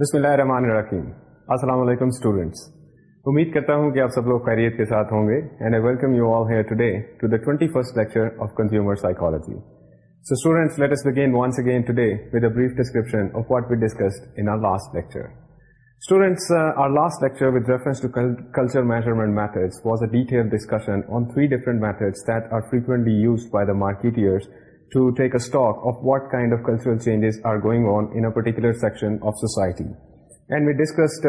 بسم اللہ الرحمن الرحیم السلام علیکم امید کرتا ہوں کہ آپ سب لوگ خیریت کے ساتھ ہوں گے welcome you آلڈے سیکشنٹی and we discuss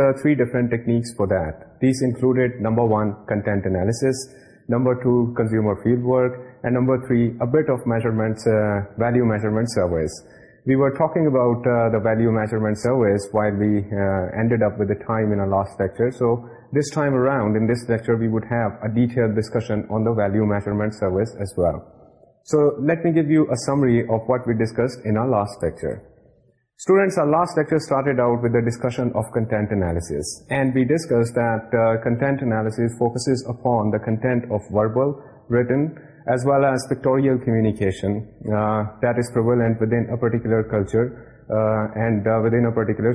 techniques four دیسلوڈیڈ number one content analysis number two consumer field work ویلیہ we are talk measurement service وائیڈیڈ up وائم so this render we view a date discussion so let me give you امریٹر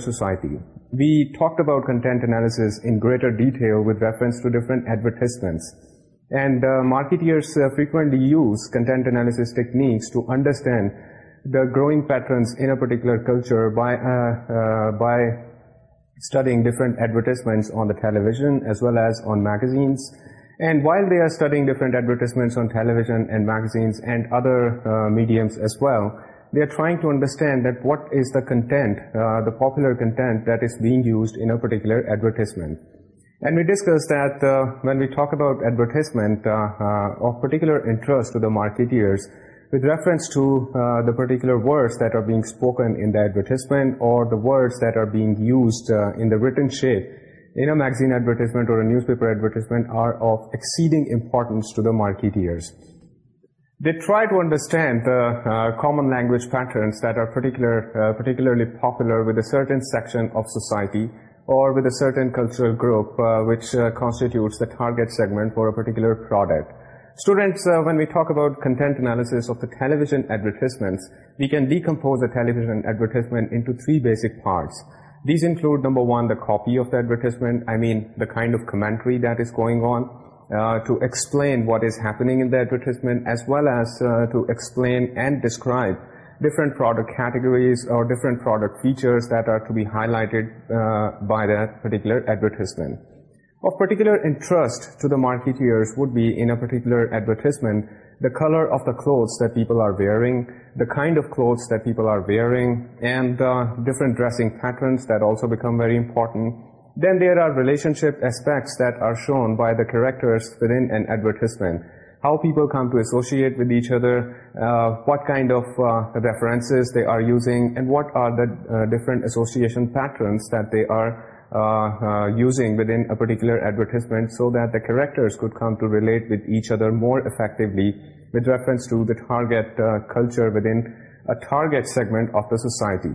society we talk about content analysis in greater detail reference advertisement and the marketers frequently use content analysis techniques to understand particular کلچرنٹ adverts what is دنٹینٹر content being انٹیکر advertisement marketers reference ٹوٹیکولر words that are spoken advertisement اور newspaper advertising they try to understand common language patterns that are particular section of society اور within group which constitute segment for a particular products when we talk about content اینالیسزن adverts we can recompose اٹلیویژنزمنٹ parts number one داپی advertisement کافین what is ہیزمنٹ as ویلسپلین and describe different product categories or colour of the clothes people are wearing the card of cloth people are wearing and the different dressing پیٹرنسو become very important then there are relationship aspects that are shown by the characters with انڈورٹیزمنٹ how people come to associate with each other, uh, what kind of uh, references they are using, and what are the uh, different association patterns that they are using within a particular advertisement, so that the characters could come to relate with each other more effectively with reference to the target culture within a target segment of the society.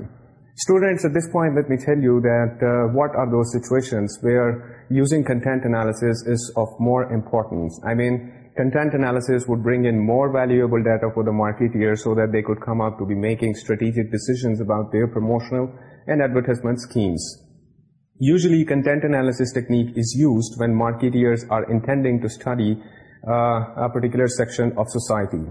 Students, at this point, let me tell you that what are those situations where using content analysis is of more importance. I mean, Content analysis would bring in more valuable data for the marketeer so that they could come out to be making strategic decisions about their promotional and advertisement schemes. Usually, content analysis technique is used when marketeers are intending to study uh, a particular section of society,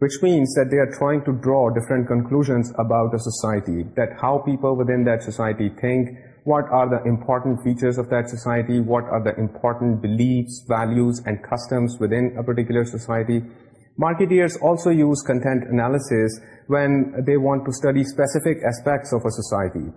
which means that they are trying to draw different conclusions about a society, that how people within that society think, what are the important features of that society? What are the important beliefs, values, and customs within a particular society? Marketeers also use content analysis when they want to study specific aspects of a society.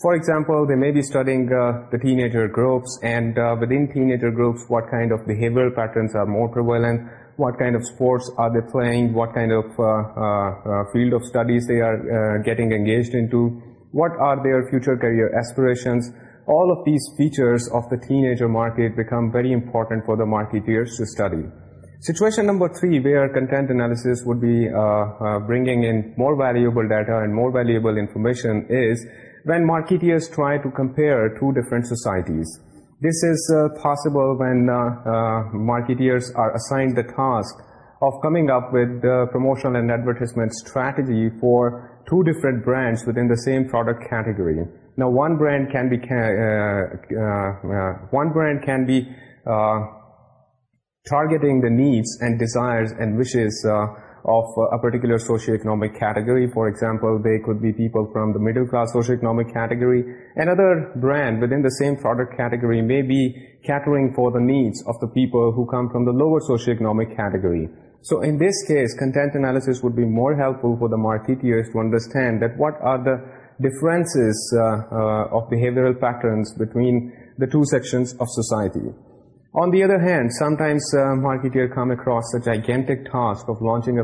For example, they may be studying uh, the teenager groups, and uh, within teenager groups, what kind of behavioral patterns are more prevalent, what kind of sports are they playing, what kind of uh, field of studies they are getting engaged into. What are their future career aspirations? All of these features of the teenager market become very important for the marketeers to study. Situation number 3, where content analysis would be uh, uh, bringing in more valuable data and more valuable information, is when marketeers try to compare two different societies. This is uh, possible when marketeers are assigned the task of coming up with the promotional and advertisement strategy for two different brands within the same product category. Now, one brand can be uh, uh, uh, targeting the needs and desires and wishes of a particular socioeconomic category. For example, they could be people from the middle class socioeconomic category. Another brand within the same product category may be catering for the needs of the people who come from the lower socioeconomic category. So in this case content analysis would be more helpful for the marketers understand what are the difference marketing task of launching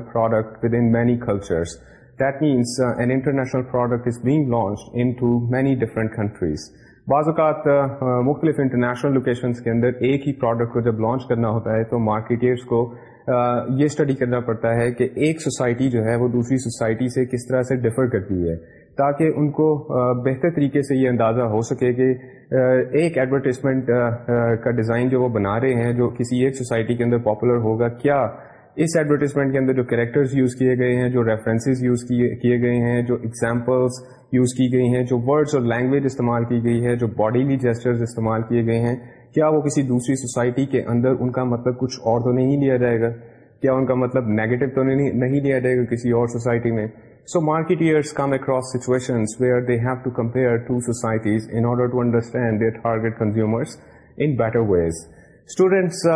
that means an international product is being launch انی different countries بعض اوقات مختلف international location کے اندر ایک ہی product کو جب لانچ کرنا ہوتا ہے تو مارکیٹرس کو یہ اسٹڈی کرنا پڑتا ہے کہ ایک سوسائٹی جو ہے وہ دوسری سوسائٹی سے کس طرح سے ڈفر کرتی ہے تاکہ ان کو بہتر طریقے سے یہ اندازہ ہو سکے کہ ایک ایڈورٹیزمنٹ کا ڈیزائن جو وہ بنا رہے ہیں جو کسی ایک سوسائٹی کے اندر پاپولر ہوگا کیا اس ایڈورٹیزمنٹ کے اندر جو کریکٹرز یوز کیے گئے ہیں جو ریفرنسز یوز کیے گئے ہیں جو ایگزامپلس یوز کی گئی ہیں جو ورڈس اور لینگویج استعمال کی گئی ہے جو باڈیلی جیسچرز استعمال کیے گئے ہیں کیا وہ کسی دوسری سوسائٹی کے اندر ان کا مطلب کچھ اور تو نہیں لیا جائے گا کیا ان کا مطلب نیگیٹو تو نہیں لیا جائے گا کسی اور سوسائٹی میں so marketers come across here where they have to compare to societies in order to understand their target consumers in better consumers students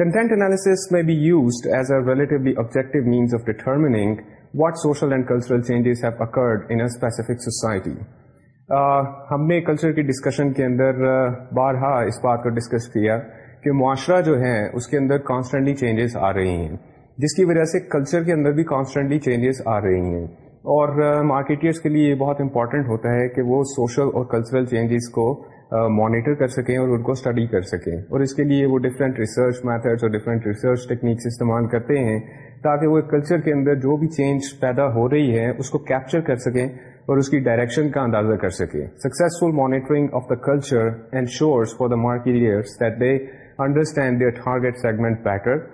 content analysis میں be use as a relatively means of determining what social and cultural changes have occurred in a specific society ہم نے culture کی discussion کے اندر بارہا اس بات کو ڈسکس کیا کہ معاشرہ جو ہے اس کے اندر کانسٹنٹلی چینجز آ رہی ہیں جس کی وجہ سے کلچر کے اندر بھی کانسٹنٹلی چینجز آ رہی ہیں اور مارکیٹرس کے لیے یہ بہت امپورٹنٹ ہوتا ہے کہ وہ سوشل اور کلچرل چینجز کو مانیٹر کر سکیں اور ان کو اسٹڈی کر سکیں اور اس کے لیے وہ ڈفرینٹ ریسرچ میتھڈس اور ڈفرینٹ ریسرچ ٹیکنیکس استعمال کرتے ہیں تاکہ وہ کلچر کے اندر جو بھی چینج پیدا ہو رہی ہے اس کو کیپچر کر سکیں اور اس کی ڈائریکشن کا اندازہ کر سکیں successful monitoring of the culture and ensures for the marketers that they understand their target segment better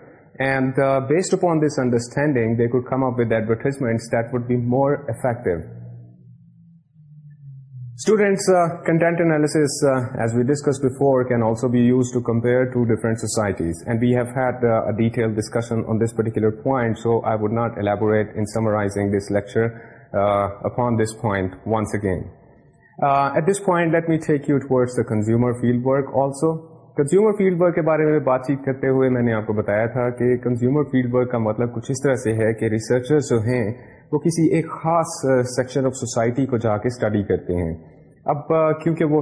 and based upon this understanding come up with advertisements that would be more effective upon this point once again at this point let me take you to consumer field work also consumer field work کے بارے میں بات چیت کرتے ہوئے میں نے آپ کو بتایا تھا کہ کنزیومر فیلڈ ورک کا مطلب کچھ اس طرح سے ہے کہ ریسرچر جو ہیں وہ کسی ایک خاص سیکشن آف سوسائٹی کو جا کے اسٹڈی کرتے ہیں اب کیونکہ وہ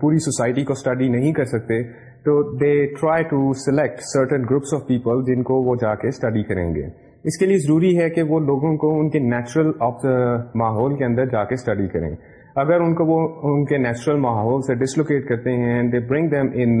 پوری سوسائٹی کو اسٹڈی نہیں کر سکتے تو they try to select certain groups of people جن کو وہ جا کے اسٹڈی کریں گے اس کے لیے ضروری ہے کہ وہ لوگوں کو ان کے نیچرل ماحول کے اندر جا کے اسٹڈی کریں اگر ان کو وہ ان کے نیچرل ماحول سے ڈسلوکیٹ کرتے ہیں they bring them in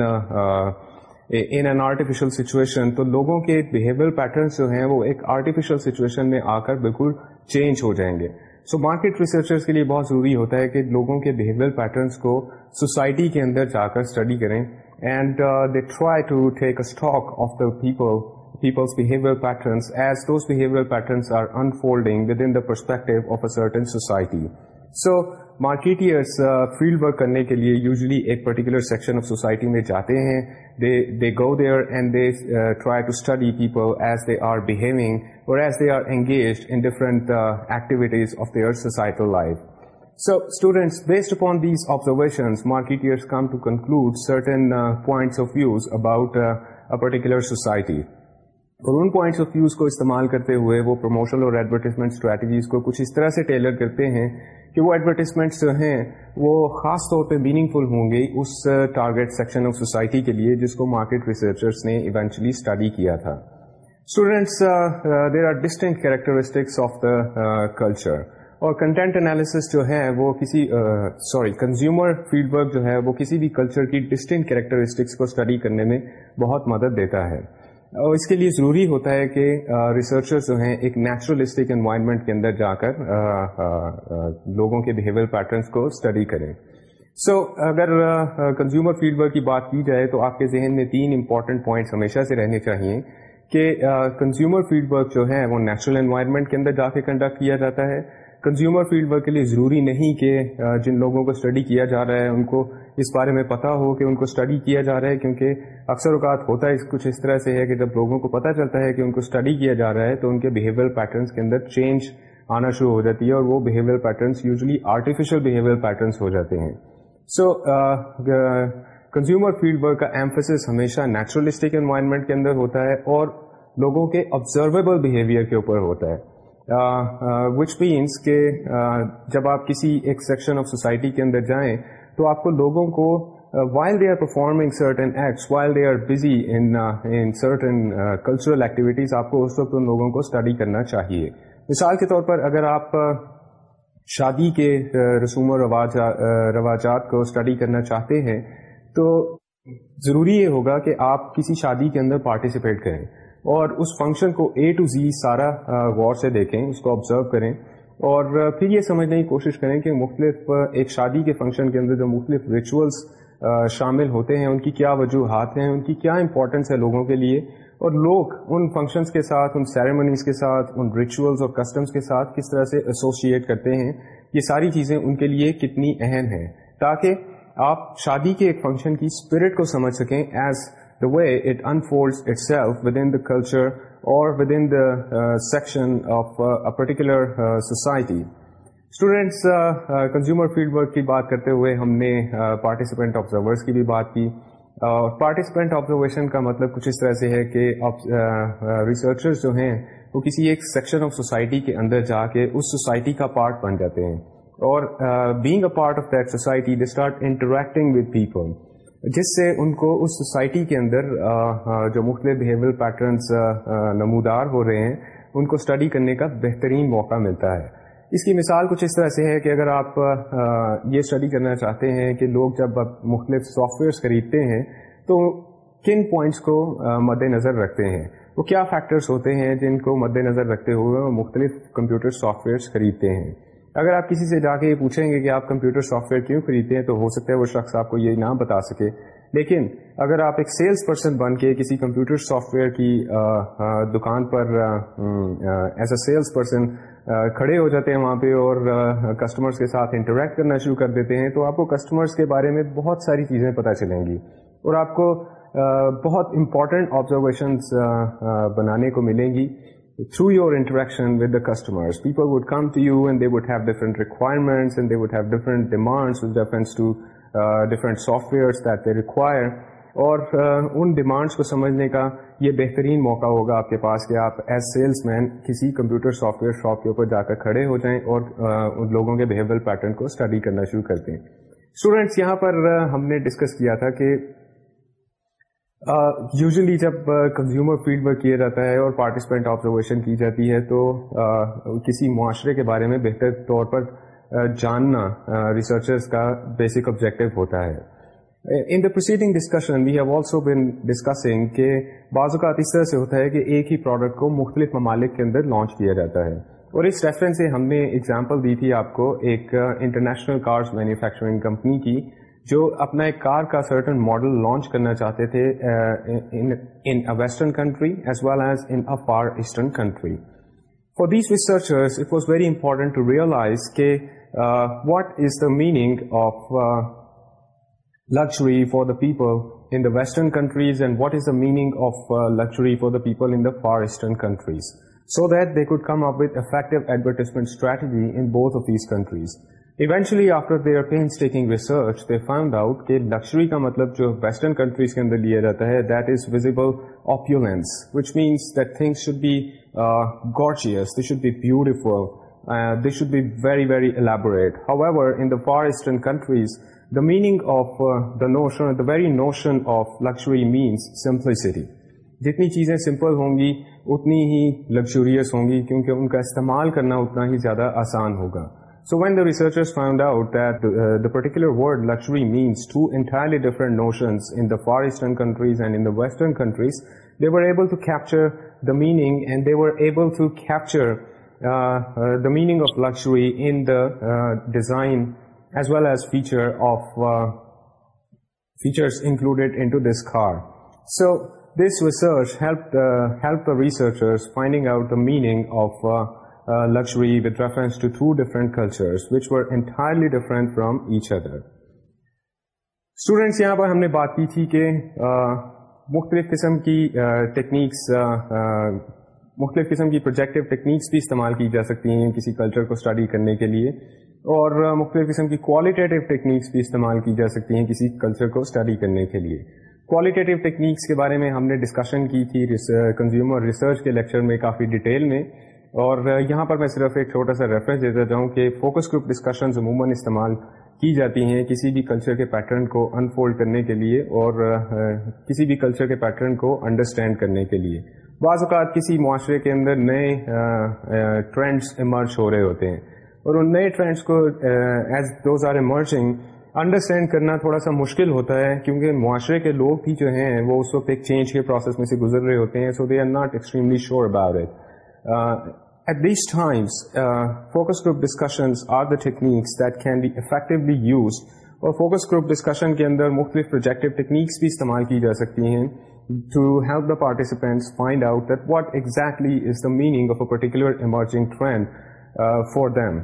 in an artificial situation تو لوگوں کے بہیویئر پیٹرنس جو ہیں وہ ایک آرٹیفیشل سچویشن میں آ کر بالکل چینج ہو جائیں گے سو مارکیٹ ریسرچرس کے لیے بہت ضروری ہوتا ہے کہ لوگوں کے بہیویئر پیٹرنس کو سوسائٹی کے اندر جا کر اسٹڈی کریں and they try to take stock of the people people's behaviour patterns as those behaviour patterns are unfolding with in the perspective of a certain society so marketers field work کرنے کے لیے usually ایک particular section of society میں جاتے ہیں they they go there and they try to study people as they are behaving اور as they are engaged in different activities of their societal life so students based upon these observation marketers come to conclude certain points of views about particular society اور ان points of views کو استعمال کرتے ہوئے وہ promotion اور advertisement strategies کو کچھ اس طرح سے ٹیلر کرتے ہیں کہ وہ ایڈورٹیزمنٹس جو ہیں وہ خاص طور پہ میننگ فل ہوں گے اس ٹارگیٹ سیکشن آف سوسائٹی کے لیے جس کو مارکیٹ ریسرچرس نے ایونچولی اسٹڈی کیا تھا students there are distinct characteristics of the culture اور کنٹینٹ انالیس جو ہے وہ کسی سوری کنزیومر فیڈ ورک جو ہے وہ کسی بھی کلچر کی ڈسٹنٹ کیریکٹرسٹکس کو اسٹڈی کرنے میں بہت مدد دیتا ہے اور اس کے لیے ضروری ہوتا ہے کہ ریسرچر جو ہیں ایک نیچرلسٹک انوائرمنٹ کے اندر جا کر لوگوں کے بیہیویئر پیٹرنس کو اسٹڈی کریں سو اگر کنزیومر فیلڈ ورک کی بات کی جائے تو آپ کے ذہن میں تین امپورٹنٹ پوائنٹس ہمیشہ سے رہنے چاہیے کہ کنزیومر فیلڈ ورک جو ہے وہ نیچرل انوائرمنٹ کے اندر جا کے کنڈکٹ کیا جاتا ہے کنزیومر فیلڈ ورک کے لیے ضروری نہیں کہ جن لوگوں کو اسٹڈی کیا جا رہا ہے ان کو اس بارے میں پتا ہو کہ ان کو اسٹڈی کیا جا رہا ہے کیونکہ اکثر اوقات ہوتا ہے کچھ اس طرح سے ہے کہ جب لوگوں کو پتا چلتا ہے کہ ان کو اسٹڈی کیا جا رہا ہے تو ان کے بہیویئر پیٹرنس کے اندر چینج آنا شروع ہو جاتی ہے اور وہ behaviour patterns usually artificial behaviour patterns ہو جاتے ہیں سو کنزیومر فیلڈ ورک کا ایمفسس ہمیشہ نیچرلسٹک انوائرمنٹ کے اندر ہوتا ہے اور لوگوں کے آبزرویبل بہیویئر کے اوپر ہوتا ہے وچ مینس کہ جب آپ کسی ایک سیکشن آف سوسائٹی کے اندر جائیں تو آپ کو لوگوں کو while they are performing certain acts while they are busy in certain cultural activities آپ کو اس وقت ان لوگوں کو اسٹڈی کرنا چاہیے مثال کے طور پر اگر آپ uh, شادی کے uh, رسوم و uh, رواجات کو اسٹڈی کرنا چاہتے ہیں تو ضروری یہ ہوگا کہ آپ کسی شادی کے اندر پارٹیسپیٹ کریں اور اس فنکشن کو اے ٹو زی سارا غور سے دیکھیں اس کو آبزرو کریں اور پھر یہ سمجھنے کی کوشش کریں کہ مختلف ایک شادی کے فنکشن کے اندر جو مختلف ریچولس شامل ہوتے ہیں ان کی کیا وجوہات ہیں ان کی کیا امپورٹنس ہے لوگوں کے لیے اور لوگ ان فنکشنز کے ساتھ ان سیریمنیز کے ساتھ ان ریچولس اور کسٹمس کے ساتھ کس طرح سے ایسوسیٹ کرتے ہیں یہ ساری چیزیں ان کے لیے کتنی اہم ہیں تاکہ آپ شادی کے ایک فنکشن کی اسپرٹ کو سمجھ سکیں as the way it unfold itself with in the culture اور within section particular society students consumer field work کی بات کرتے ہوئے ہم نے پارٹیسپینٹ آبزرورس کی بھی بات کی پارٹیسپینٹ آبزرویشن کا مطلب کچھ اس طرح سے ہے کہ ریسرچر جو ہیں وہ کسی ایک سیکشن آف سوسائٹی کے اندر جا کے اس سوسائٹی کا پارٹ بن جاتے ہیں اور being a part of that society they start interacting with people جس سے ان کو اس سوسائٹی کے اندر جو مختلف بیہیویئر پیٹرنس نمودار ہو رہے ہیں ان کو اسٹڈی کرنے کا بہترین موقع ملتا ہے اس کی مثال کچھ اس طرح سے ہے کہ اگر آپ یہ اسٹڈی کرنا چاہتے ہیں کہ لوگ جب مختلف سافٹ ویئرس خریدتے ہیں تو کن پوائنٹس کو مد نظر رکھتے ہیں وہ کیا فیکٹرس ہوتے ہیں جن کو مد نظر رکھتے ہوئے مختلف کمپیوٹر سافٹ ویئرس خریدتے ہیں اگر آپ کسی سے جا کے یہ پوچھیں گے کہ آپ کمپیوٹر سافٹ ویئر کیوں خریدتے ہیں تو ہو سکتا ہے وہ شخص آپ کو یہ نہ بتا سکے لیکن اگر آپ ایک سیلس پرسن بن کے کسی کمپیوٹر سافٹ ویئر کی دکان پر ایز اے سیلس پرسن کھڑے ہو جاتے ہیں وہاں پہ اور کسٹمرز کے ساتھ انٹریکٹ کرنا شروع کر دیتے ہیں تو آپ کو کسٹمرز کے بارے میں بہت ساری چیزیں پتہ چلیں گی اور آپ کو بہت امپارٹینٹ آبزرویشنس بنانے کو ملیں گی through you interaction they people would come to you and they have have different requirements would have different different different softwares require اور ان ڈیمانڈس کو سمجھنے کا یہ بہترین موقع ہوگا آپ کے پاس کہ آپ ایز سیلس مین کسی کمپیوٹر سافٹ ویئر شاپ کے اوپر جا کر کھڑے ہو جائیں اور uh, ان لوگوں کے بہیویئر پیٹرن کو اسٹڈی کرنا شروع کر دیں اسٹوڈینٹس یہاں پر uh, ہم نے ڈسکس کیا تھا کہ یوزلی جب کنزیومر فیڈ بیک کیا جاتا ہے اور پارٹیسپینٹ آبزرویشن کی جاتی ہے تو کسی معاشرے کے بارے میں بہتر طور پر جاننا ریسرچرز کا بیسک آبجیکٹو ہوتا ہے in the proceeding discussion we have also discussing کہ بعض اوقات اس طرح سے ہوتا ہے کہ ایک ہی پروڈکٹ کو مختلف ممالک کے اندر لانچ کیا جاتا ہے اور اس ریفرنس سے ہم نے اگزامپل دی تھی آپ کو ایک انٹرنیشنل کارز مینوفیکچرنگ کمپنی کی جو اپنا ایک کار کا سرٹن ماڈل لانچ کرنا چاہتے تھے in in western country country as as well for for eastern it was very to realize کہ what is the meaning of luxury for the people in the western countries and what is the meaning of luxury for the people in the far eastern countries so that they could come up with effective advertisement strategy in both of these countries eventually after painstaking research they find out کہ luxury کا مطلب جو western countries کے اندر لیا جاتا ہے that is visible opulence which means that things should be گاڈشیس the beautiful they should be very very elaborate however in the far eastern countries the meaning of the notion the very notion of luxury means simplicity جتنی چیزیں simple ہوں گی اتنی ہی luxurious ہوں گی کیونکہ ان کا استعمال کرنا اتنا ہی زیادہ آسان ہوگا So when the researchers found out that uh, the particular word luxury means two entirely different notions in the Far Eastern countries and in the Western countries, they were able to capture the meaning, and they were able to capture uh, uh, the meaning of luxury in the design as well as features included into this car. So this research helped the researchers finding out the meaning of luxury with reference to to different culturally different from each other students یہاں پر ہم نے بات کی تھی کہ مختلف قسم کی ٹیکنیکس مختلف قسم کی پروجیکٹو ٹیکنیکس بھی استعمال کی جا سکتی ہیں کسی کلچر کو اسٹڈی کرنے کے لیے اور مختلف قسم کی کوالٹیٹیو ٹیکنیکس بھی استعمال کی جا سکتی ہیں کسی کلچر کو اسٹڈی کرنے کے لیے کوالٹیٹیو ٹیکنیکس کے بارے میں ہم نے ڈسکشن کی تھی کنزیومر ریسرچ کے لیکچر میں کافی ڈیٹیل میں اور یہاں پر میں صرف ایک چھوٹا سا ریفرنس دیتا ہوں کہ فوکس گروپ ڈسکشنز عموماً استعمال کی جاتی ہیں کسی بھی کلچر کے پیٹرن کو انفولڈ کرنے کے لیے اور کسی بھی کلچر کے پیٹرن کو انڈرسٹینڈ کرنے کے لیے بعض اوقات کسی معاشرے کے اندر نئے ٹرینڈس ایمرج ہو رہے ہوتے ہیں اور ان نئے ٹرینڈس کو as those are emerging understand کرنا تھوڑا سا مشکل ہوتا ہے کیونکہ معاشرے کے لوگ بھی جو ہیں وہ اس وقت ایک چینج کے پروسیس میں سے گزر رہے ہوتے ہیں so they are not extremely sure about it at these times focus group discussions are the techniques that can effectively use اور اندر مختلف پروجیکٹس بھی استعمال کی جا سکتی ہیں through help the participants find out that what exactly is the meaning of a particular emerging trend for them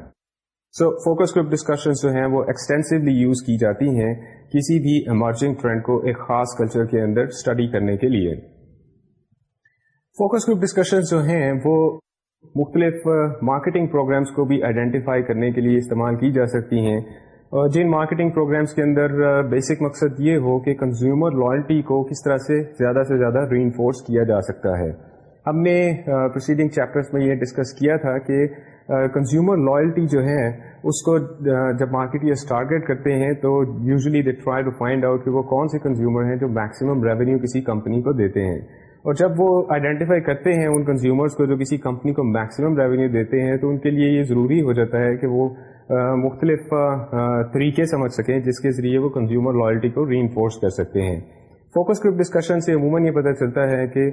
so focus group discussion جو ہیں وہ ایکسٹینسولی یوز کی جاتی ہیں کسی بھی ایمرجنگ ٹرینڈ کو ایک خاص کلچر کے اندر اسٹڈی کرنے کے لیے فوکس گروپ ڈسکشن جو ہیں وہ مختلف مارکیٹنگ پروگرامس کو بھی آئیڈینٹیفائی کرنے کے لیے استعمال کی جا سکتی ہیں جن مارکیٹنگ پروگرامس کے اندر بیسک مقصد یہ ہو کہ کنزیومر لائلٹی کو کس طرح سے زیادہ سے زیادہ ری انفورس کیا جا سکتا ہے ہم نے پروسیڈنگ چیپٹرس میں یہ ڈسکس کیا تھا کہ کنزیومر لائلٹی جو ہے اس کو جب مارکیٹ یہ ٹارگیٹ کرتے ہیں تو usually they try to find out کہ وہ کون سے کنزیومر ہیں جو میکسیمم ریونیو کسی کمپنی کو دیتے ہیں اور جب وہ آئیڈینٹیفائی کرتے ہیں ان کنزیومرس کو جو کسی کمپنی کو میکسیمم ریونیو دیتے ہیں تو ان کے لیے یہ ضروری ہو جاتا ہے کہ وہ مختلف طریقے سمجھ سکیں جس کے ذریعے وہ کنزیومر لائلٹی کو ری انفورس کر سکتے ہیں فوکس گروپ ڈسکشن سے عموماً یہ پتہ چلتا ہے کہ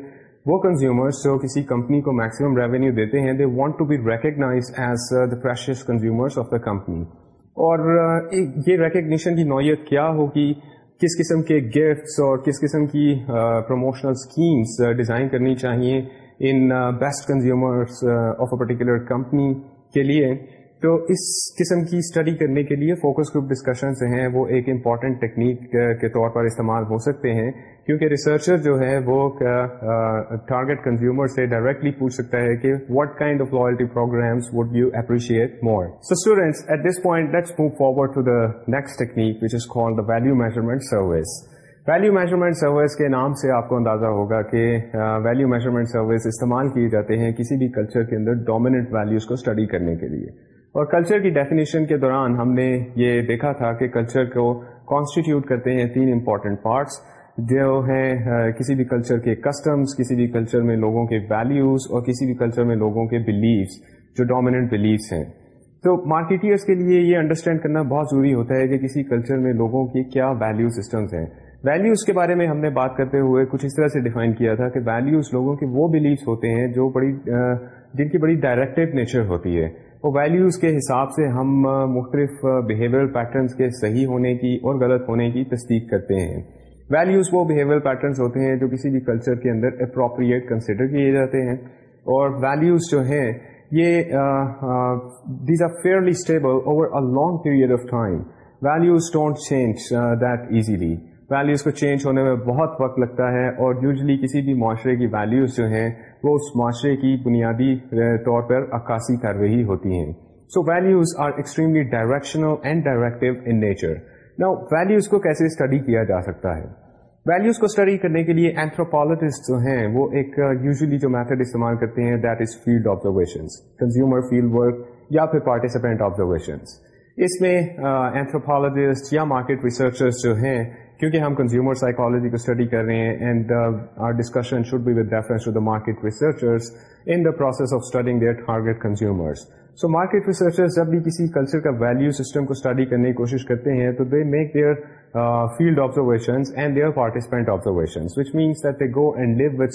وہ کنزیومرس کسی کمپنی کو میکسیمم ریونیو دیتے ہیں they want to be recognise as the precious consumers of the company اور یہ ریکگنیشن کی نوعیت کیا ہوگی کس قسم کے گفٹس اور کس قسم کی پروموشنل اسکیمس ڈیزائن کرنی چاہیے ان best consumers of a particular company کے لیے تو اس قسم کی اسٹڈی کرنے کے لیے فوکس گروپ ڈسکشن ہیں وہ ایک امپورٹنٹ ٹیکنیک کے طور پر استعمال ہو سکتے ہیں کیونکہ ریسرچر جو ہے وہ ٹارگیٹ کنزیومر سے ڈائریکٹلی پوچھ سکتا ہے کہ what kind of programmes would you appreciate more so students at this point let's move forward to the next technique which is call the value measurement service value measurement service کے نام سے آپ کو اندازہ ہوگا کہ ویلو میجرمنٹ سروس استعمال کیے جاتے ہیں کسی بھی کلچر کے اندر ڈومیننٹ ویلوز کو اسٹڈی کرنے کے لیے اور کلچر کی ڈیفینیشن کے دوران ہم نے یہ دیکھا تھا کہ کلچر کو کانسٹیٹیوٹ کرتے ہیں تین امپورٹنٹ پارٹس جو ہیں کسی بھی کلچر کے کسٹمز کسی بھی کلچر میں لوگوں کے ویلیوز اور کسی بھی کلچر میں لوگوں کے بیلیفس جو ڈومیننٹ بیلیفس ہیں تو مارکیٹرس کے لیے یہ انڈرسٹینڈ کرنا بہت ضروری ہوتا ہے کہ کسی کلچر میں لوگوں کی کیا ویلیو سسٹمز ہیں ویلیوز کے بارے میں ہم نے بات کرتے ہوئے کچھ اس طرح سے ڈیفائن کیا تھا کہ ویلیوز لوگوں کے وہ بیلیفس ہوتے ہیں جو بڑی جن کی بڑی ڈائریکٹیو نیچر ہوتی ہے اور ویلیوز کے حساب سے ہم مختلف بیہیویئر پیٹرنس کے صحیح ہونے کی اور غلط ہونے کی تصدیق کرتے ہیں ویلیوز وہ بہیویئر پیٹرنس ہوتے ہیں جو کسی بھی کلچر کے اندر اپروپریٹ کنسیڈر کیے جاتے ہیں اور ویلیوز جو ہیں یہ these are fairly stable over a long period of time values don't change that easily values کو چینج ہونے میں بہت وقت لگتا ہے اور یوزلی کسی بھی معاشرے کی ویلیوز جو ہیں وہ اس معاشرے کی بنیادی طور پر عکاسی کر رہی ہوتی ہیں so values are extremely directional and in nature نا ویلیوز کو کیسے اسٹڈی کیا جا سکتا ہے ویلوز کو اسٹڈی کرنے کے لیے اینتھروپالوجسٹ جو ہیں وہ ایک یوزلی جو میتھڈ استعمال کرتے ہیں that is field observation consumer field work یا پھر پارٹیسپینٹ آبزرویشن اس میں اینتھروپالوجسٹ یا مارکیٹ ریسرچرس جو ہیں کیونکہ ہم کنزیومر سائیکالوجی کو اسٹڈی کر رہے ہیں and our discussion should be with reference to the market researchers so market researchers جب بھی کسی کلچر کا ویلو سسٹم کو اسٹڈی کرنے کی کوشش کرتے ہیں تو they make their field observations and their participant observations and leave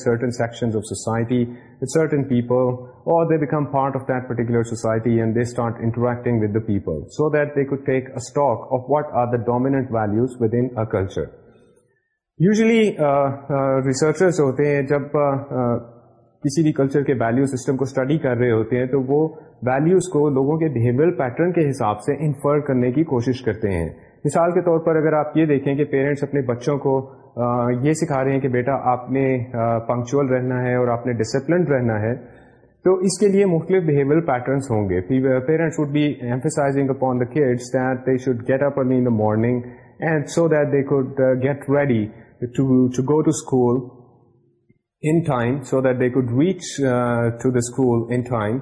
ascertaining what are the dominant value a culture usually researchers ہوتے ہیں جب کسی بھی کلچر کے ویلو سسٹم کو اسٹڈی کر رہے ہوتے ہیں تو وہ ویلوز کو لوگوں کے بہیویئر پیٹرن کے حساب سے انفر کرنے کی کوشش کرتے ہیں مثال کے طور پر اگر آپ یہ دیکھیں کہ پیرنٹس اپنے بچوں کو یہ سکھا رہے ہیں کہ بیٹا آپ نے پنکچول رہنا ہے اور آپ نے ڈسپلنڈ رہنا ہے تو اس کے لیے مختلف بہیویئر پیٹرنس ہوں گے parents would be emphasising upon the kids that they should get up early in the morning and so that they could get ready to to go school in time so that they could reach to the school in time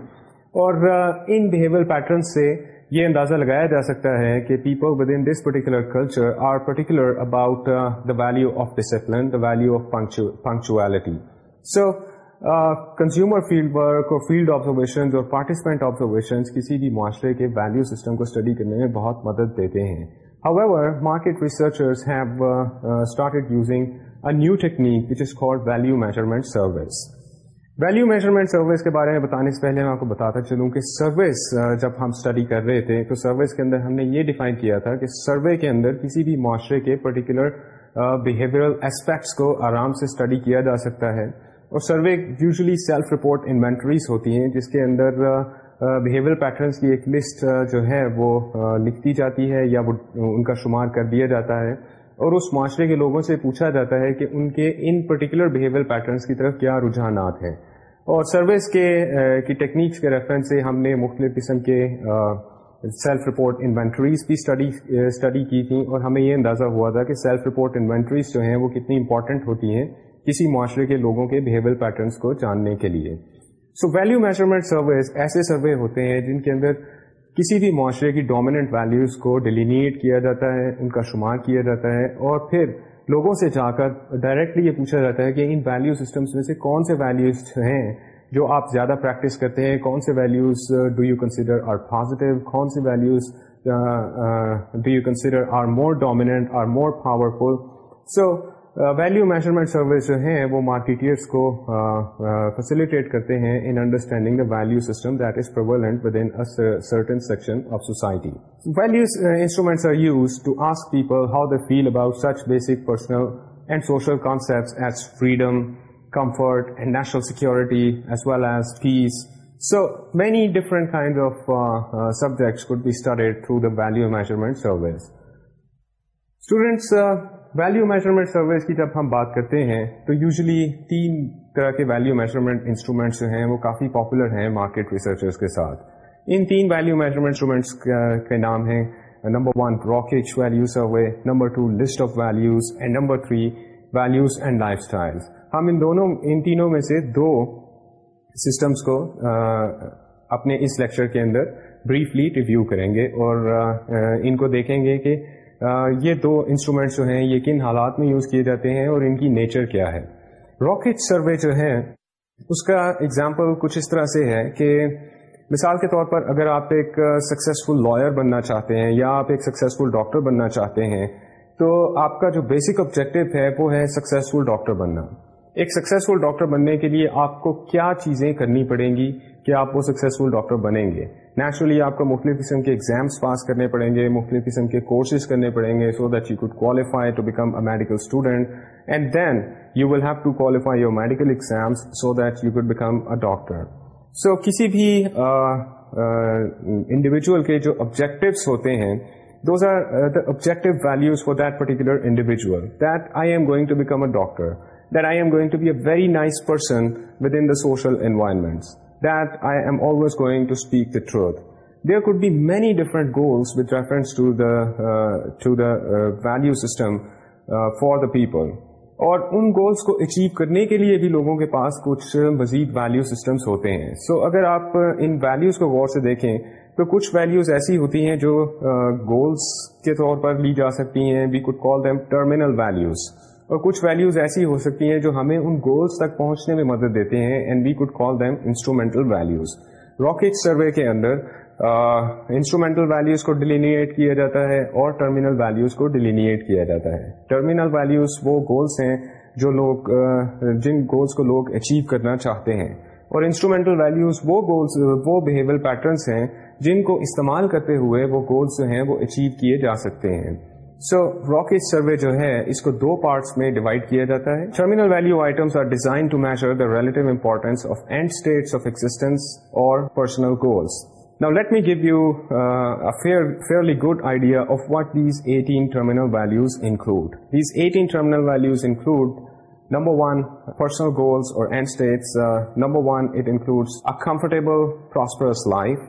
اور ان behaviour patterns سے یہ اندازہ لگایا جا سکتا ہے کہ people with in this particular culture are particular about the value of discipline the value of punctuality so consumer field work اور فیلڈ آبزرویشنز اور پارٹیسپینٹ آبزرویشن کسی بھی معاشرے کے ویلو سسٹم کو اسٹڈی کرنے میں بہت مدد دیتے ہیں However, market researchers have uh, uh started using a new technique which is called value measurement service value measurement service کے بارے میں بتانے سے پہلے میں آپ کو بتاتا چلوں کہ سروس جب ہم اسٹڈی کر رہے تھے تو سروس کے اندر ہم نے یہ ڈیفائن کیا تھا کہ سروے کے اندر کسی بھی معاشرے کے پرٹیکولر بیہیویئرل اسپیکٹس کو آرام سے اسٹڈی کیا جا سکتا ہے اور survey usually self report inventories ہوتی ہیں جس کے اندر بیہیویئر پیٹرنس کی ایک لسٹ جو ہے وہ لکھ دی جاتی ہے یا وہ ان کا شمار کر دیا جاتا ہے اور اس معاشرے کے لوگوں سے پوچھا جاتا ہے کہ ان کے ان پرٹیکولر بہیویئر پیٹرنس کی طرف کیا رجحانات ہیں اور سروس کے کی ٹیکنیکس کے ریفرنس سے ہم نے مختلف قسم کے سیلف رپورٹ انوینٹریز بھی اسٹڈی کی تھیں اور ہمیں یہ اندازہ ہوا تھا کہ سیلف رپورٹ انوینٹریز جو ہیں وہ کتنی امپورٹنٹ ہوتی ہیں کسی معاشرے کے لوگوں کے بہیویئر پیٹرنس کو جاننے کے لیے سو ویلیو میجرمنٹ سروس ایسے سروے ہوتے ہیں جن کے اندر کسی بھی معاشرے کی ڈومیننٹ ویلیوز کو ڈیلیمیٹ کیا جاتا ہے ان کا شمار کیا جاتا ہے اور پھر لوگوں سے جا کر ڈائریکٹلی یہ پوچھا جاتا ہے کہ ان ویلیو سسٹمس میں سے کون سے ویلیوز ہیں جو آپ زیادہ پریکٹس کرتے ہیں کون سے values do you consider are positive کون سے values do you consider are more dominant are more powerful so value measurement service جو ہیں وہ مارکیٹرس کو فیسلٹیٹ کرتے ہیں in understanding the value system that is within certain section of society value instruments are use to ask people how they feel about such basic personal and social as freedom comfort and national security as well as peace so many different kind of subjects could be start through the value measurement service students value measurement service کی جب ہم بات کرتے ہیں تو usually تین طرح کے ویلیو میجرمنٹ انسٹرومینٹس جو ہیں وہ کافی پاپولر ہیں مارکیٹ ریسرچرس کے ساتھ ان تین ویلیو میجرمنٹ انسٹرومینٹس کے نام ہیں number one Rokeach value survey number two list of values and number three values and lifestyle ہم ان دونوں ان تینوں میں سے دو سسٹمس کو اپنے اس لیکچر کے اندر بریفلی ریویو کریں گے اور ان کو دیکھیں گے کہ یہ دو انسٹرومینٹس جو ہیں یہ کن حالات میں یوز کیے جاتے ہیں اور ان کی نیچر کیا ہے راکٹ سروے جو ہے اس کا اگزامپل کچھ اس طرح سے ہے کہ مثال کے طور پر اگر آپ ایک سکسیزفل لائر بننا چاہتے ہیں یا آپ ایک سکسیزفل ڈاکٹر بننا چاہتے ہیں تو آپ کا جو بیسک آبجیکٹو ہے وہ ہے سکسیزفل ڈاکٹر بننا ایک سکسیزفل ڈاکٹر بننے کے لیے آپ کو کیا چیزیں کرنی پڑیں گی کہ آپ وہ سکسیزفل ڈاکٹر بنیں گے نیچرلی آپ کو مختلف قسم کے ایگزامس پاس کرنے پڑیں گے مختلف قسم کے کورسز کرنے پڑیں گے so that you could qualify to become a medical student and then you will have to qualify your medical exams so that you could become a doctor so کسی بھی انڈیویجل کے جو آبجیکٹوس ہوتے ہیں those are the objective values for that particular individual I am going to become a doctor that I to be a very nice percent بیفرنٹ reference for the people اور ان goals کو achieve کرنے کے لیے بھی لوگوں کے پاس کچھ مزید ویلیو سسٹمس ہوتے ہیں سو so, اگر آپ ان ویلیوز کو غور سے دیکھیں تو کچھ ویلیوز ایسی ہوتی ہیں جو گولس uh, کے طور پر لی جا سکتی ہیں we could call them terminal values اور کچھ ویلیوز ایسی ہو سکتی ہیں جو ہمیں ان گولس تک پہنچنے میں مدد دیتے ہیں and we could call them instrumental values Rokeach survey کے اندر انسٹرومینٹل ویلیوز کو ڈیلینیٹ کیا جاتا ہے اور ٹرمینل ویلیوز کو ڈیلینیٹ کیا جاتا ہے ٹرمینل ویلیوز وہ گولس ہیں جو لوگ جن گولز کو لوگ اچیو کرنا چاہتے ہیں اور انسٹرومینٹل ویلیوز وہ گولز وہ بہیویئر پیٹرنس ہیں جن کو استعمال کرتے ہوئے وہ گولز جو ہیں وہ اچیو کیے جا سکتے ہیں سو راکٹ سروے جو ہے اس کو دو پارٹس میں ڈیوائڈ کیا جاتا ہے terminal value items are design to measure the relative importance of end states of existence اور personal goals Now let me give you uh, a fair, fairly good idea of what these 18 terminal values include. These 18 terminal values include number one, personal goals or end states. Uh, number one, it includes a comfortable, prosperous life.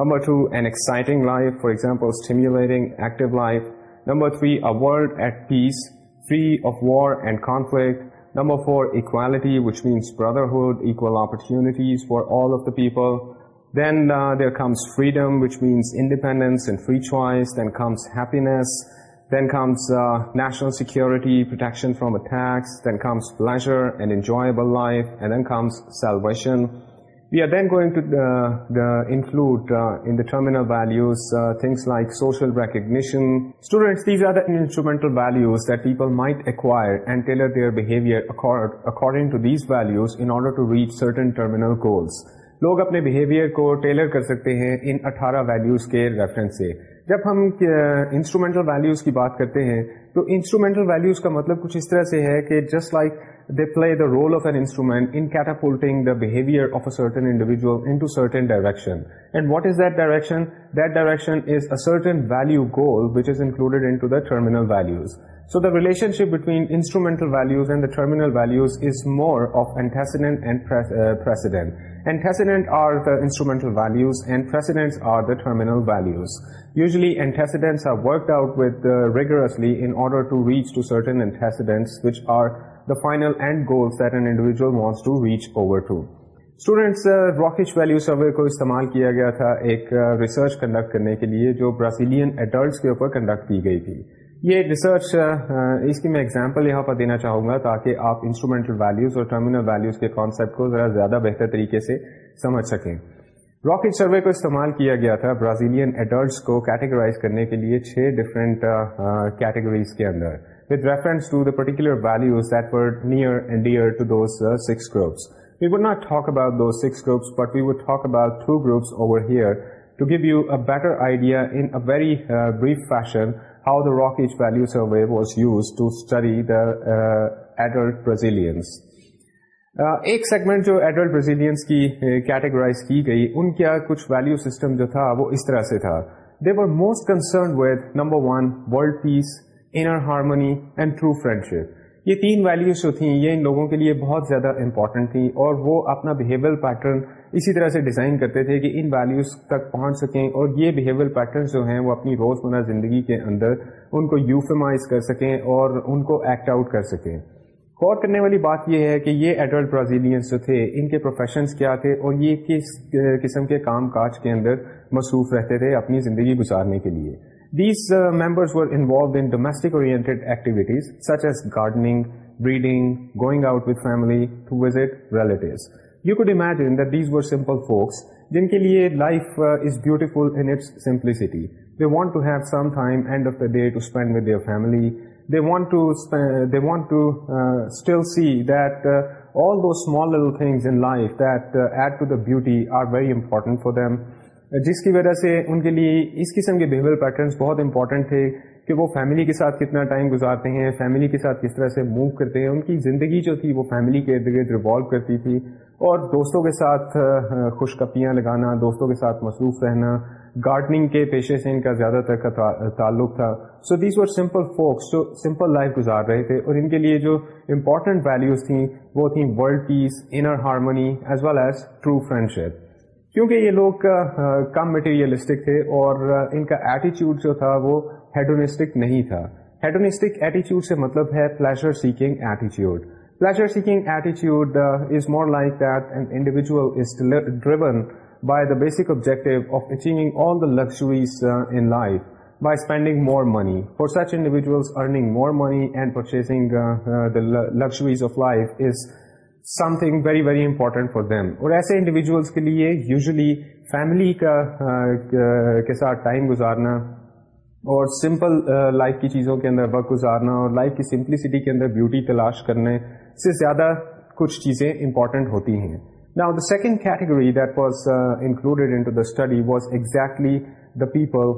Number two, an exciting life, for example, stimulating active life. Number 3, a world at peace, free of war and conflict. Number 4, equality, which means brotherhood, equal opportunities for all of the people. Then uh, there comes freedom, which means independence and free choice. Then comes happiness. Then comes uh, national security, protection from attacks. Then comes pleasure and enjoyable life. And then comes salvation. According to these values in order goals لوگ اپنے behaviour کو tailor کر سکتے ہیں ان اٹھارہ values کے reference سے جب ہم انسٹرومینٹل ویلوز کی بات کرتے ہیں تو انسٹرومینٹل ویلوز کا مطلب کچھ اس طرح سے ہے کہ just like the play the ر آفسٹروٹ انٹاپولٹنگ سرٹن انڈلٹن ڈائریکشن ویلو گولڈیڈ and to the terminal values so the relationship between instrumental values and مورٹھی ویلوز اینڈیڈنٹس are the terminal the final end goals that an individual wants to to. reach over students Rokeach value survey کو استعمال کیا گیا تھا ایک research conduct کرنے کے لیے جو برازیلین ایڈلٹس کے اوپر کنڈکٹ کی گئی تھی یہ ریسرچ اس کی میں یہاں پر دینا چاہوں گا تاکہ آپ انسٹرومینٹل ویلیوز اور ٹرمینل ویلیوز کے کانسیپٹ کو ذرا زیادہ بہتر طریقے سے سمجھ سکیں راکٹ سروے کو استعمال کیا گیا تھا برازیلین ایڈلٹس کو کیٹیگرائز کرنے کے لیے چھ ڈفرینٹ کیٹیگریز کے اندر with reference to the particular values that were near and dear to those uh, six groups. We would not talk about those six groups, but we would talk about two groups over here to give you a better idea in a very uh, brief fashion how the rock age value survey was used to study the uh, adult Brazilians. Uh, ایک segment جو adult Brazilians کی categorize کی گئی ان کا کچھ value system جو تھا وہ اس طرح سے تھا they were most concern with number one world peace inner harmony and true friend شپ یہ تین ویلیوز جو تھیں یہ ان لوگوں کے لیے بہت زیادہ امپورٹنٹ تھیں اور وہ اپنا بیہیویئر پیٹرن اسی طرح سے ڈیزائن کرتے تھے کہ ان ویلیوز تک پہنچ سکیں اور یہ بہیویئر پیٹرنس جو ہیں وہ اپنی روزمرہ زندگی کے اندر ان کو یوفیمائز کر سکیں اور ان کو ایکٹ آؤٹ کر سکیں غور کرنے والی بات یہ ہے کہ یہ ایڈلٹ برازیلینس جو تھے ان کے پروفیشنس کیا تھے اور یہ کس قسم کے کام کاج کے اندر مصروف رہتے تھے اپنی زندگی گزارنے کے لیے These uh, members were involved in domestic-oriented activities such as gardening, breeding, going out with family to visit relatives. You could imagine that these were simple folks, jinke liye life uh, is beautiful in its simplicity. They want to have some time end of the day to spend with their family. They want to uh, still see that all those small little things in life that add to the beauty are very important for them. جس کی وجہ سے ان کے لیے اس قسم کے behaviour patterns بہت important تھے کہ وہ فیملی کے ساتھ کتنا ٹائم گزارتے ہیں فیملی کے ساتھ کس طرح سے موو کرتے ہیں ان کی زندگی جو تھی وہ فیملی کے ارد گرد ریوالو کرتی تھی اور دوستوں کے ساتھ خوش کپیاں لگانا دوستوں کے ساتھ مصروف رہنا گارڈننگ کے پیشے سے ان کا زیادہ تر کا تعلق تھا so these were simple focus جو سمپل لائف گزار رہے تھے اور ان کے لیے جو امپورٹنٹ ویلیوز تھیں وہ تھیں world peace inner harmony as well as true friendship کیونکہ یہ لوگ کم مٹیریلسٹک تھے اور ان کا ایٹیچیوڈ جو تھا وہ ہیڈونسٹک نہیں تھا ہیڈونسٹک ایٹیچیوڈ سے مطلب ہے pleasure seeking ایٹیچیوڈ pleasure seeking ایٹیچیوڈ is more like that an individual is driven by the basic objective of achieving all the luxuries in life by spending more money for such and earning more money and purchasing of life is some thing very very important for them اور ایسے individuals کے لیے usually family کا کے ساتھ time گزارنا اور simple life کی چیزوں کے اندر وقت گزارنا اور لائف کی سمپلسٹی کے اندر بیوٹی تلاش کرنے سے زیادہ کچھ چیزیں امپورٹنٹ ہوتی ہیں نا the second category was included انٹڈی was exactly the people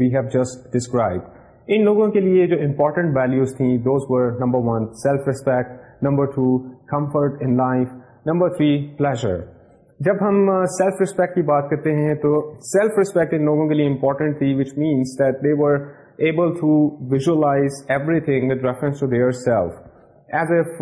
we have just describe ان لوگوں کے لیے جو امپارٹینٹ ویلیوز تھیں دوست پر number one self respect number two comfort in life number three pleasure جب ہم سیلف ریسپیکٹ کی بات کرتے ہیں تو سیلف ریسپیکٹ ان لوگوں کے لیے امپورٹنٹ تھی which means that they were able to visualize everything with reference to their self as if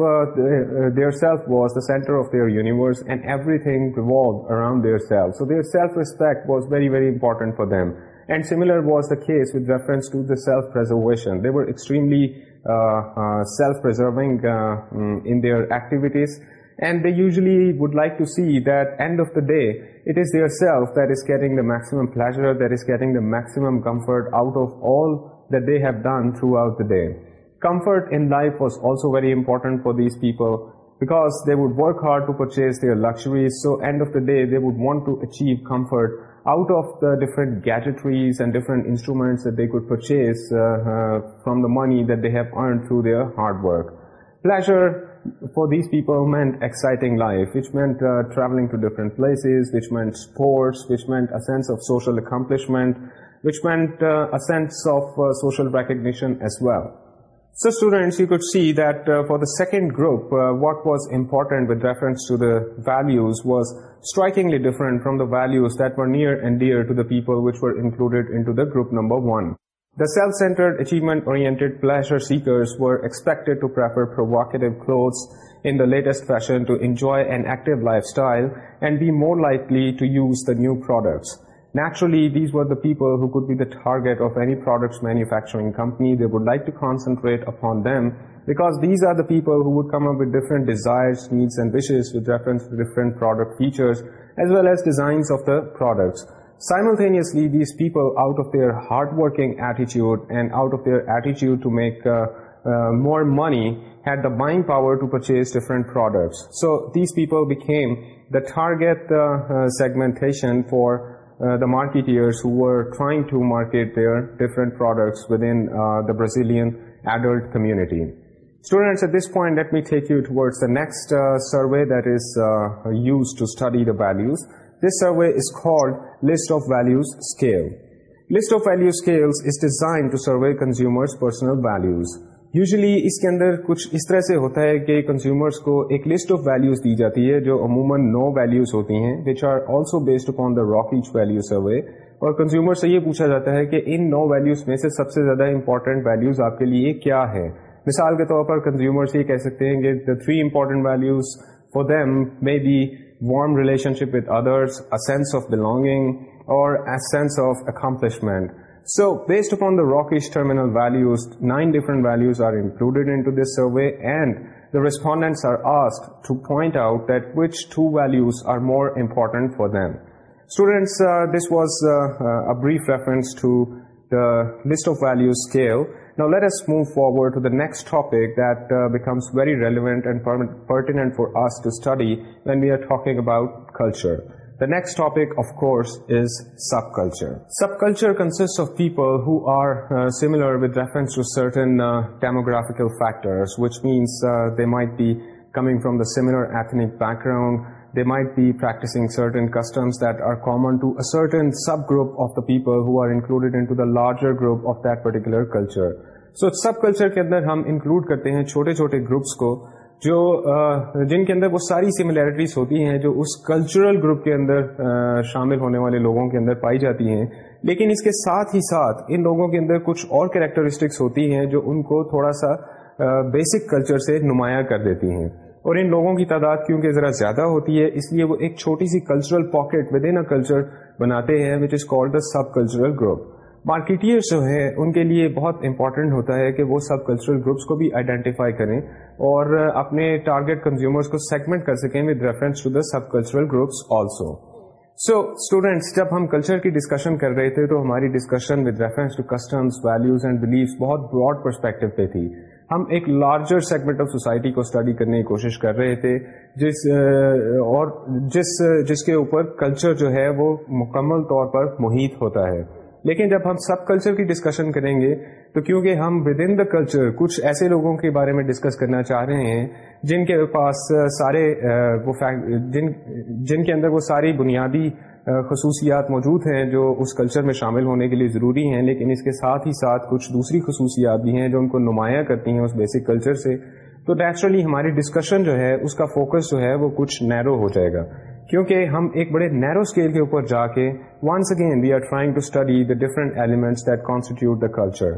their self was the centre of their universe and everything revolve around their self so their self respect was very very important for them and similar was the case with reference to the self preservation they were extremely Uh, uh, self-preserving uh, mm, in their activities, and they usually would like to see that end of the day it is their self that is getting the maximum pleasure, that is getting the maximum comfort out of all that they have done throughout the day. Comfort in life was also very important for these people, because they would work hard to purchase their luxuries, so end of the day they would want to achieve comfort out of the different gadgetries and different instruments that they could purchase uh, uh, from the money that they have earned through their hard work. Pleasure for these people meant exciting life, which meant uh, traveling to different places, which meant sports, which meant a sense of social accomplishment, which meant a sense of social recognition as well. So students, you could see that uh, for the second group, uh, what was important with reference to the values was strikingly different from the values that were near and dear to the people which were included into the group number one. The self-centered, achievement-oriented pleasure seekers were expected to prefer provocative clothes in the latest fashion to enjoy an active lifestyle and be more likely to use the new products. Naturally, these were the people who could be the target of any products manufacturing company. They would like to concentrate upon them because these are the people who would come up with different desires, needs and wishes with reference to different product features as well as designs of the products. Simultaneously, these people, out of their hardworking attitude and out of their attitude to make uh, uh, more money, had the buying power to purchase different products. So these people became the target uh, segmentation for uh, the marketeers who were trying to market their different products within uh, the Brazilian adult community. Students, at this point, let me take you towards the next uh, survey that is used to study the values. This survey is called List of Values Scale. List of Value Scales is designed to survey consumers' personal values. Usually اس کے اندر کچھ اس طرح سے ہوتا ہے کہ کنزیومرس کو ایک لسٹ آف ویلوز دی جاتی ہے جو عموماً نو ویلوز ہوتی ہیں which are also based upon the Rokeach value survey اور کنزیومر سے یہ پوچھا جاتا ہے کہ ان نو ویلوز میں سے سب سے زیادہ امپورٹنٹ ویلوز آپ کے لیے کیا ہے مثال کے طور پر کنزیومر یہ کہہ سکتے ہیں کہ the three important values for them may be warm relation ship with others of belonging اور a sense of accomplishment so based upon ایسٹرل ویلوز نائن ڈیفرنٹ ویلوز اینڈنٹ پوائنٹ آؤٹنٹ فور دینس was brief reference well now let us move forward topic that becomes very relevant پرٹن and for us to study when be are talking about culture نیکسٹکسرک background they might be practising certain customs larger group of particular culture so sub culture کے اندر ہم include کرتے ہیں چھوٹے چھوٹے groups کو جو جن کے اندر وہ ساری سملیرٹیز ہوتی ہیں جو اس کلچرل گروپ کے اندر شامل ہونے والے لوگوں کے اندر پائی جاتی ہیں لیکن اس کے ساتھ ہی ساتھ ان لوگوں کے اندر کچھ اور کریکٹرسٹکس ہوتی ہیں جو ان کو تھوڑا سا بیسک کلچر سے نمایاں کر دیتی ہیں اور ان لوگوں کی تعداد کیونکہ ذرا زیادہ ہوتی ہے اس لیے وہ ایک چھوٹی سی cultural pocket within a culture بناتے ہیں which is called the sub cultural group marketers جو ہیں ان کے لیے بہت امپورٹنٹ ہوتا ہے کہ وہ سب کلچرل گروپس کو بھی آئیڈینٹیفائی کریں اور اپنے ٹارگیٹ کنزیومرس کو سیگمنٹ کر سکیں with reference to the sub cultural groups also so students جب ہم کلچر کی ڈسکشن کر رہے تھے تو ہماری discussion with reference to customs values and beliefs بہت براڈ پرسپیکٹو پہ تھی ہم ایک لارجر سیگمنٹ آف سوسائٹی کو اسٹڈی کرنے کی کوشش کر رہے تھے جس اور جس جس کے اوپر کلچر جو ہے وہ مکمل طور پر محیط ہوتا ہے لیکن جب ہم سب کلچر کی ڈسکشن کریں گے تو کیونکہ ہم ود ان دا کلچر کچھ ایسے لوگوں کے بارے میں ڈسکس کرنا چاہ رہے ہیں جن کے پاس سارے وہ جن جن کے اندر وہ ساری بنیادی خصوصیات موجود ہیں جو اس کلچر میں شامل ہونے کے لیے ضروری ہیں لیکن اس کے ساتھ ہی ساتھ کچھ دوسری خصوصیات بھی ہیں جو ان کو نمایاں کرتی ہیں اس بیسک کلچر سے تو نیچرلی ہماری ڈسکشن جو ہے اس کا فوکس جو ہے وہ کچھ نیرو ہو جائے گا کیونکہ ہم ایک بڑے نیرو اسکیل کے اوپر جا کے once again we are trying to study the the different elements that culture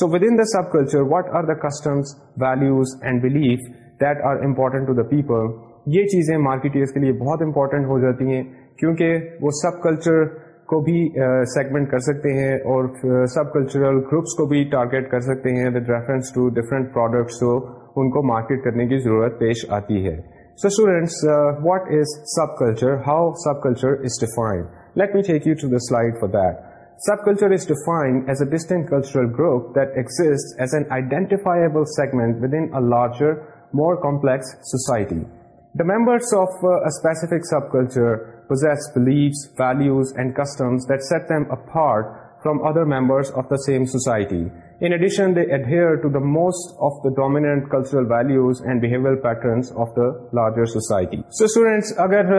so with in the sub culture what are the customs values and belief that are important to the people یہ چیزیں marketers کے لیے بہت important ہو جاتی ہیں کیونکہ وہ سب culture کو بھی سیگمنٹ کر سکتے ہیں اور سب کلچرل گروپس کو بھی ٹارگیٹ کر سکتے ہیں ود ریفرنس ٹو پروڈکٹس ان کو مارکیٹ کرنے کی ضرورت پیش آتی ہے So students, uh, what is subculture? How subculture is defined? Let me take you to the slide for that. Subculture is defined as a distinct cultural group that exists as an identifiable segment within a larger, more complex society. The members of uh, a specific subculture possess beliefs, values, and customs that set them apart from other members of the same society. In addition, they adhere to the in addition of the dominant cultural values and patterns of the larger society so students اگر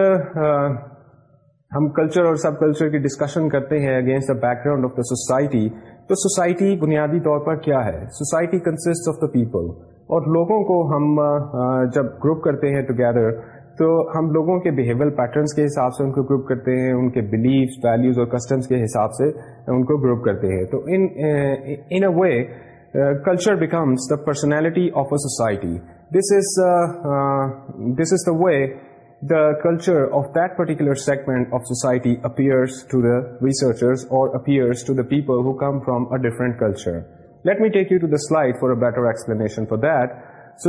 ہم culture اور subculture کی discussion کرتے ہیں against the background of the society تو society بنیادی طور پر کیا ہے society consist of the people اور لوگوں کو ہم جب گروپ کرتے ہیں ٹوگیدر تو ہم لوگوں کے بہیویئر پیٹرنس کے حساب سے ان کو گروپ کرتے ہیں ان کے بلیفس ویلیوز اور کسٹمس کے حساب سے ان کو گروپ کرتے ہیں تو in a way culture becomes the personality of a society this this is is the way the culture of that particular segment of society appears to the researchers اور appears to the people who come from a different culture let me take you to the slide for a better explanation for that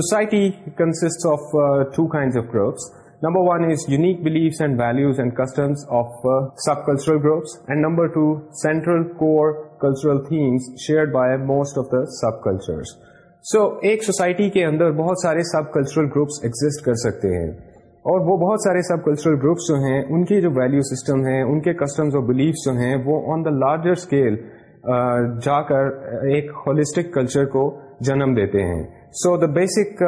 society consist of two kinds of groups number one is unique beliefs and values and customs of sub cultural groups and number two central core cultural shared by of the sub cultures so ایک society کے اندر بہت سارے sub cultural groups exist کر سکتے ہیں اور وہ بہت سارے سب کلچرل گروپس جو ہیں ان کے جو ویلیو سسٹم ہیں ان کے کسٹمز اور بلیفس جو ہیں وہ آن دا لارجر اسکیل جا کر ایک ہولسٹک کلچر کو جنم دیتے ہیں so the basic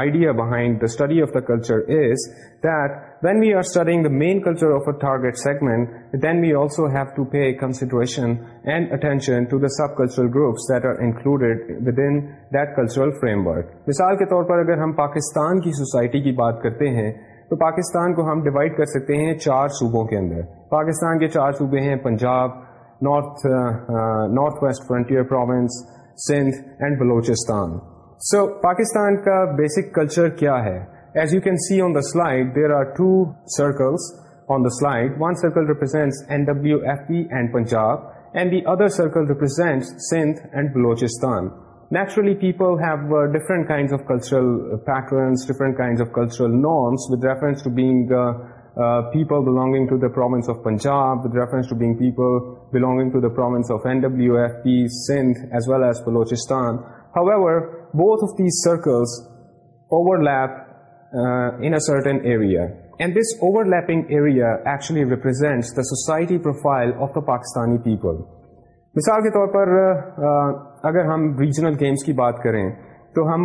idea behind the study of the culture is that when we are studying the main culture of the target segment then we also have to pay groups within that cultural framework مثال کے طور پر اگر ہم پاکستان کی society کی بات کرتے ہیں تو پاکستان کو ہم ڈیوائڈ کر سکتے ہیں چار صوبوں کے اندر پاکستان کے چار صوبے ہیں Punjab north north west frontier province Sindh and Balochistan so Pakistan کا بیسک کلچر کیا ہے as you can see on the slide there are two circles on the slide one circle represents N W F P and Punjab and the other circle represents Sindh and Balochistan naturally people have different kind of cultural patterns different kind of cultural norms with reference to being people belonging to داونس reference to being people belonging P Sindh as well as Balochistan society profile of the Pakistani people مثال کے طور پر اگر ہم regional games کی بات کریں تو ہم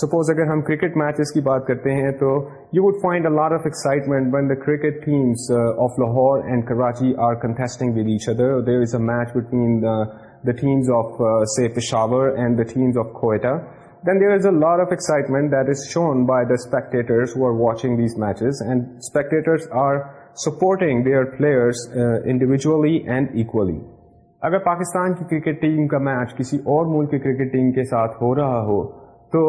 سپوز اگر ہم کرکٹ میچز کی بات کرتے ہیں تو you would find a lot of excitement when the cricket teams of Lahore and Karachi are contesting with each other there is a match between the teams of say Peshawar and the teams of Quetta then there is a lot of excitement that is shown by the spectators who are watching these matches and spectators are supporting their players individually and equally اگر پاکستان کی cricket team کا match کسی اور ملک کی cricket team کے ساتھ ہو رہا ہو تو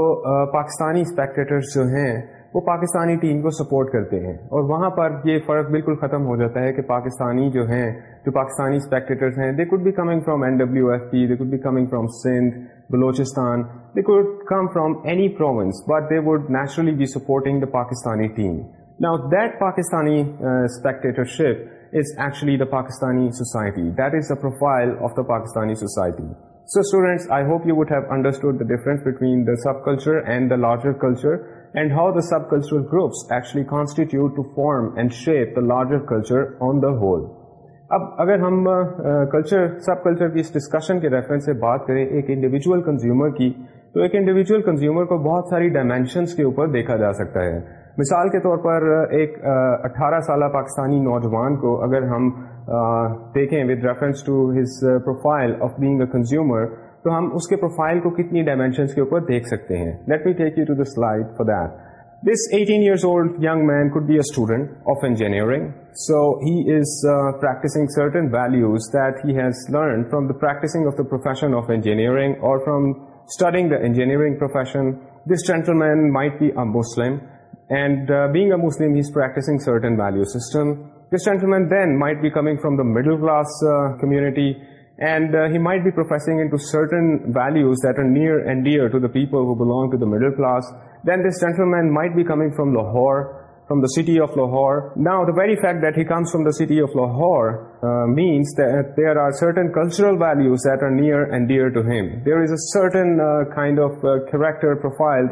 پاکستانی اسپیکٹیٹرس جو ہیں وہ پاکستانی ٹیم کو سپورٹ کرتے ہیں اور وہاں پر یہ فرق بالکل ختم ہو جاتا ہے کہ پاکستانی جو ہیں جو پاکستانی اسپیکٹیٹر ہیں they could be coming from N W F P they could be coming from Sindh Balochistan they could come from any province but they would naturally be supporting the Pakistani team now that Pakistani spectatorship Pakistani society that is the profile of the Pakistani society culture کی اس discussion کے reference سے بات کریں ایک individual consumer کی تو ایک انڈیویجول کنزیومر کو بہت ساری ڈائمینشنس کے اوپر دیکھا جا سکتا ہے مثال کے طور پر ایک اٹھارہ سالہ پاکستانی نوجوان کو اگر ہم دیکھیں with reference to his profile of being a consumer تو ہم اس کے پروفائل کو کتنی ڈائمینشنس کے اوپر دیکھ سکتے ہیں let me take you to the slide for that this eighteen years old young man could be a student of engineering so he is practising certain values that he has learn from the practising of the profession of engineering اور from studying the engineering profession this gentleman might be پی Muslim and being a Muslim value سسٹمینٹی and بھیٹ are near and dear to the people class then this man might be coming from Lahore from the city of Lahore now very fact that ہیمس from the city Lahore means there are certain cultural values near and dear to him there is ارٹن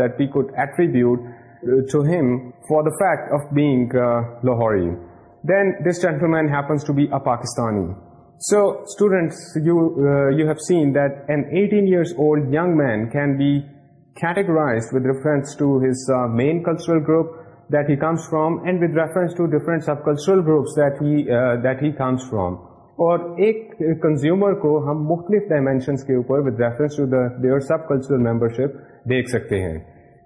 کا to him for the fact of Lahori then this man happens be Pakistani so from can be reference reference different group that he comes from with reference groups from اور ایک consumer کو ہم مختلف dimensions کے اوپر reference to sub cultural membership دیکھ سکتے ہیں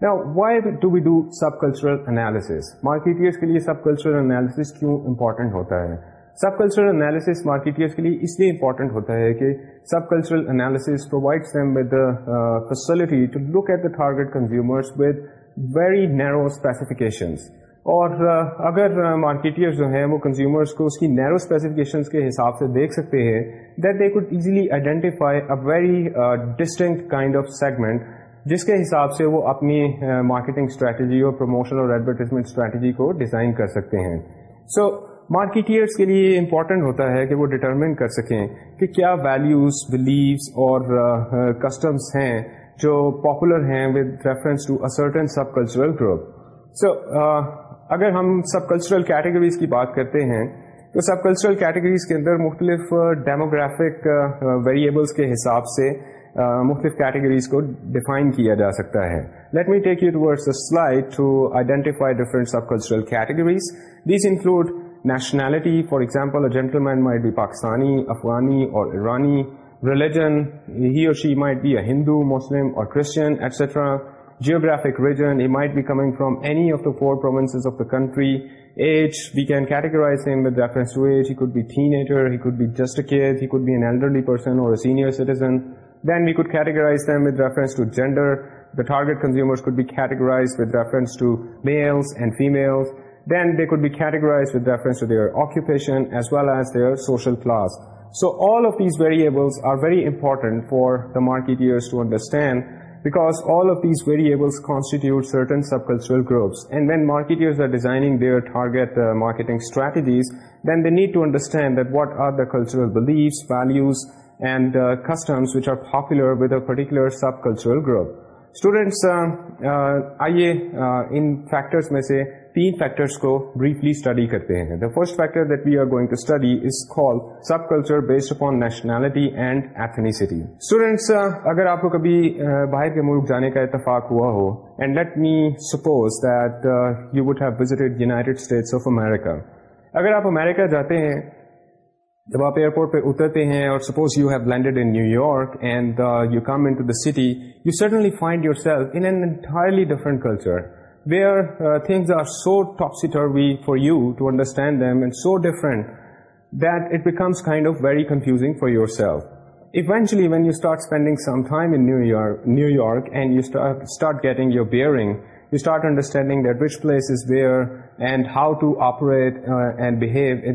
Now, why why do we sub cultural analysis? Marketers کے لیے سب کلچرل انالیسس کیوں امپارٹنٹ ہوتا ہے سب کلچرل انالیسس مارکیٹرس کے لیے اس لیے امپورٹنٹ ہوتا ہے کہ sub cultural uh, target consumers target very narrow specifications. اور uh, اگر مارکیٹرز uh, جو ہیں وہ کنزیومرس کو اس کی نیرو اسپیسیفکیشنس کے حساب سے دیکھ سکتے ہیں that they could easily identify a very distinct kind of segment جس کے حساب سے وہ اپنی مارکیٹنگ اسٹریٹجی اور پروموشن اور ایڈورٹیزمنٹ اسٹریٹجی کو ڈیزائن کر سکتے ہیں سو مارکیٹرس کے لیے امپورٹنٹ ہوتا ہے کہ وہ ڈٹرمن کر سکیں کہ کیا ویلیوز بلیوس اور کسٹمس ہیں جو پاپولر ہیں with reference to certain sub cultural group so اگر ہم سب کلچرل کیٹیگریز کی بات کرتے ہیں تو سب کلچرل کیٹیگریز کے اندر مختلف ڈیموگرافک ویریبلس کے حساب سے مختلف کیٹیگریز کو ڈیفائن کیا جا سکتا ہے let me take you slide to identify different sub cultural categories these include nationality for example gentleman might be Pakistani Afghani اور ایرانی ریلیجن ہی اور she might be a Hindu Muslim اور Christian etcetera geographic region, he might be coming from any of of the the four provinces country. Age, we can categorize him with reference to age. He could be teenager, he could be just a kid, he could be an elderly person or a senior citizen. Then we could categorize them with reference to gender. The target consumers could be categorized with reference to males and females. Then they could be categorized with reference to their occupation as well as their social class. So all of these variables are very important for the marketeers to understand, because all of these variables constitute certain subcultural groups. And when marketeers are designing their target uh, marketing strategies, then they need to understand that what are the cultural beliefs, values, sub cultural group students آئیے ان factor students اگر آپ کو کبھی باہر کے ملک جانے کا اتفاق ہوا ہو and let me suppose that you would United States of America اگر آپ امیرکا جاتے ہیں جب آپ ایئرپورٹ پہ اترتے ہیں اور suppose you have landed in New York and you come in city you suddenly find yourself entirely different culture where things are so topsy-turvy for you to understand them and so different that it becomes kind of very confusing for yourself eventually when you start spending some time in New York and you start getting your bearing you start understanding place is where and how to آپ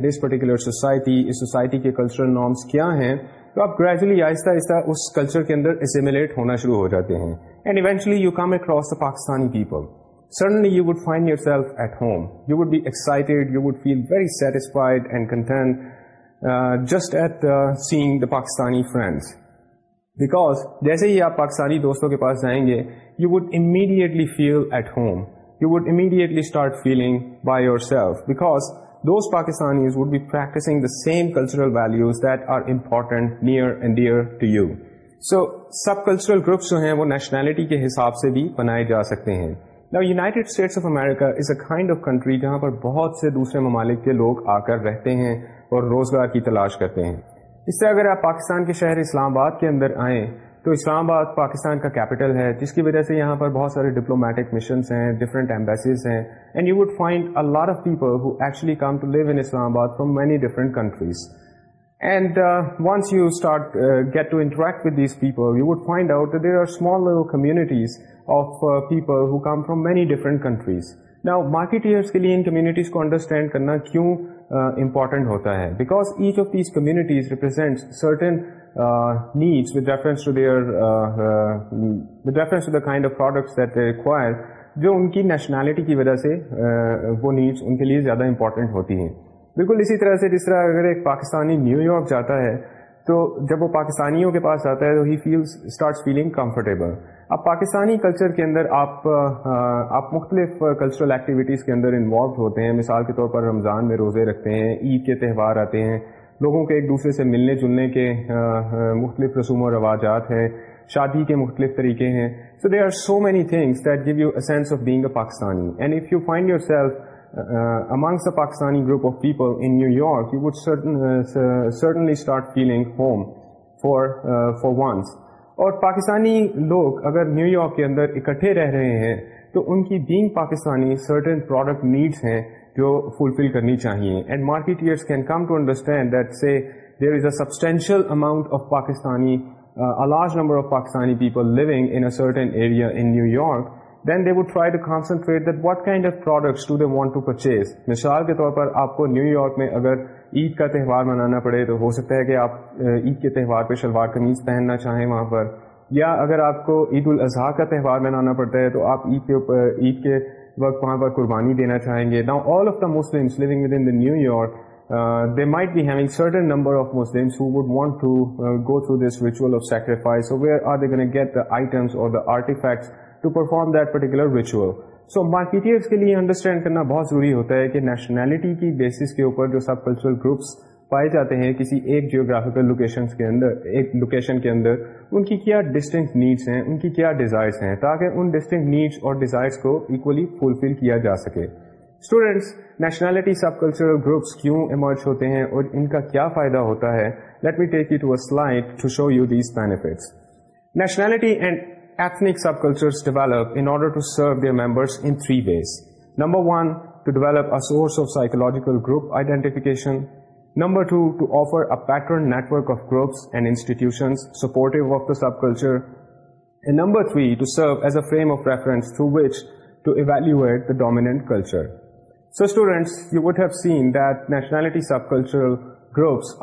this particular society اس society کے cultural norms کیا ہیں تو آپ gradually آہستہ آہستہ اس culture کے اندر اسیمولیٹ ہونا شروع ہو جاتے ہیں Pakistani people suddenly excited would feel very satisfied and content just at seeing the Pakistani friends because جیسے ہی آپ پاکستانی دوستوں کے پاس جائیں گے you would immediately feel at home you would immediately start feeling by yourself because those would be practising the same cultural that are important near and dear to you so sub cultural groups جو ہیں وہ nationality کے حساب سے بھی بنائے جا سکتے ہیں United States of America is a kind of country جہاں پر بہت سے دوسرے ممالک کے لوگ آ کر رہتے ہیں اور روزگار کی تلاش کرتے ہیں اس طرح اگر آپ پاکستان کے شہر اسلام آباد کے اندر آئیں تو اسلام آباد پاکستان کا کیپٹل ہے جس کی وجہ سے یہاں پر بہت سارے ڈپلومیٹک مشنس ہیں ڈفرنٹ ایمبیسیز ہیں and you would find of people who actually come to live in Islamabad from many different countries and once you start get to interact with these people you would find out there are small communities of people who come from many different countries نا market کے لیے ان communities کو understand کرنا کیوں important ہوتا ہے because each of these communities represent certain needs with reference to their with reference to the kind of products that require جو ان کی نیشنالٹی کی وجہ سے وہ نیڈس ان کے لیے زیادہ امپورٹنٹ ہوتی ہیں بالکل اسی طرح سے جس طرح اگر ایک پاکستانی نیو یارک جاتا ہے تو جب وہ پاکستانیوں کے پاس آتا ہے تو ہی فیلز اسٹارٹ فیلنگ کمفرٹیبل اب پاکستانی کلچر کے اندر آپ آپ مختلف کلچرل ایکٹیویٹیز کے اندر انوالو ہوتے ہیں مثال کے طور پر رمضان میں روزے رکھتے ہیں عید کے تہوار آتے ہیں لوگوں کے ایک دوسرے سے ملنے جلنے کے مختلف رسوم و رواجات ہیں شادی کے مختلف طریقے ہیں so they are so many things that give you a sense of being a Pakistani and if you find yourself Uh, York, the Pakistani group of certainly certainly start feeling home for for once اور پاکستانی لوگ اگر New York کے اندر اکٹھے رہ رہے ہیں تو ان کی being Pakistani certain product needs ہیں جو فلفل کرنی چاہیے and marketers can come to understand that say there is a substantial amount of Pakistani large number of Pakistani people living certain area in New York then they would try to concentrate that what kind of products do they want to purchase مثال کے طور پر آپ کو New York میں اگر عید کا تہوار منانا پڑے تو ہو سکتا ہے کہ آپ عید کے تہوار پہ شلوار قمیض پہننا چاہیں وہاں پر یا اگر آپ کو عید الاضحیٰ کا تہوار منانا پڑتا ہے تو آپ عید کے اوپر عید کے وقت وہاں پر قربانی دینا چاہیں گے نا all of the Muslim living with in the New York they might be handle certain number of Muslims would want to this ritual of sacrifice where are they گیٹمس اور artefacts to perform that particular ritual so marketers کے لیے understand کرنا بہت ضروری ہوتا ہے کہ nationality کی بیسس کے اوپر جو سب کلچرل گروپس پائے جاتے ہیں کسی ایک جیوگرافیکل لوکیشن کے اندر ایک لوکیشن کے اندر ان کی کیا ڈسٹنکٹ نیڈس ہیں ان کی کیا ڈیزائرس ہیں تاکہ ان ڈسٹنکٹ نیڈس اور ڈیزائرس کو ایکولی فلفل کیا جا سکے students nationality sub cultural groups کیوں ایمرج ہوتے ہیں اور ان کا کیا فائدہ ہوتا ہے let me take you to to show you these benefits nationality and ethnic sub cultures develop in order to serve their members number one to develop ours psychological group identification number two to offer a pattern network of groups and institution support of the sub culture number three to serve as a frame of reference ایویلوٹنٹ culture students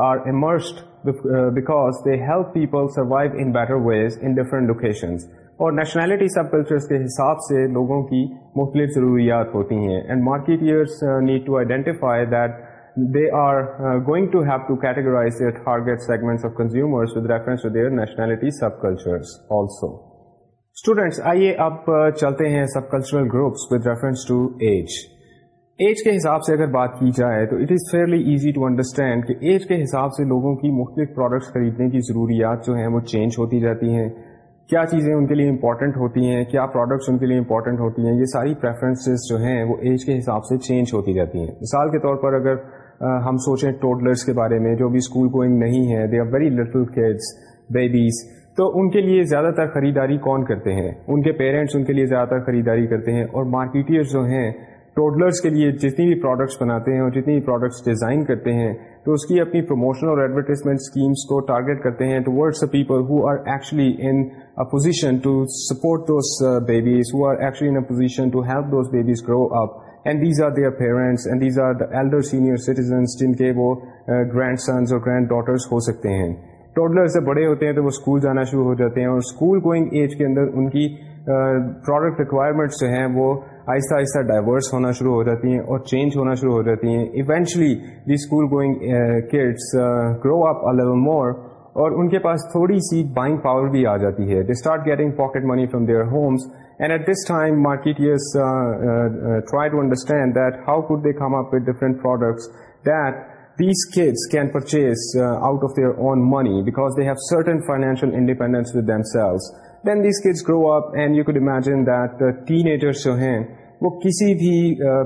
آرسڈ because they help people ways intentions اور nationality سب cultures کے حساب سے لوگوں کی مختلف ضروریات ہوتی ہیں and marketers need to identify that they are going to have to categorise their target segments of consumers with reference to their nationality sub cultures also students آئیے اب چلتے ہیں sub cultural groups with reference to age age کے حساب سے اگر بات کی جائے تو it is fairly easy to understand کہ ایج کے حساب سے لوگوں کی مختلف پروڈکٹس خریدنے کی ضروریات جو ہیں وہ چینج ہوتی جاتی ہیں کیا چیزیں ان کے لیے امپورٹنٹ ہوتی ہیں کیا پروڈکٹس ان کے لیے امپورٹنٹ ہوتی ہیں یہ ساری پریفرنسز جو ہیں وہ ایج کے حساب سے چینج ہوتی جاتی ہیں مثال کے طور پر اگر ہم سوچیں ٹوٹلرس کے بارے میں جو بھی اسکول گوئنگ نہیں ہے they are very little kids babies تو ان کے لیے زیادہ تر خریداری کون کرتے ہیں ان کے پیرنٹس ان کے لیے زیادہ تر خریداری کرتے ہیں اور مارکیٹرز جو ہیں ٹوڈلرس کے لیے جتنی بھی پروڈکٹس بناتے ہیں اور جتنی بھی پروڈکٹس ڈیزائن کرتے ہیں تو اس کی اپنی پروموشن اور ایڈورٹیزمنٹ اسکیمس کو ٹارگیٹ کرتے ہیں towards a people who are actually in position to support those babies who are actually in position to help those babies grow up and these are their parents and these are the elder senior citizens جن کے وہ grandsons اور granddaughters ہو سکتے ہیں سے بڑے ہوتے ہیں تو وہ اسکول جانا شروع ہو جاتے ہیں اور اسکول گوئنگ ایج کے اندر ان کی پروڈکٹ ریکوائرمنٹس جو ہیں وہ آہستہ آہستہ ڈائیورس ہونا شروع ہو جاتی ہیں اور چینج ہونا شروع ہو جاتی ہیں eventually the school going kids grow up more اور ان کے پاس تھوڑی سی بائنگ پاور بھی آ جاتی ہے they start getting pocket money from their homes and at this time markets try to understand that how could they come up with different products that these kids can purchase uh, out of their own money because they have certain financial independence with themselves. Then the skills grow up and you could imagine that teenagers جو ہیں وہ کسی بھی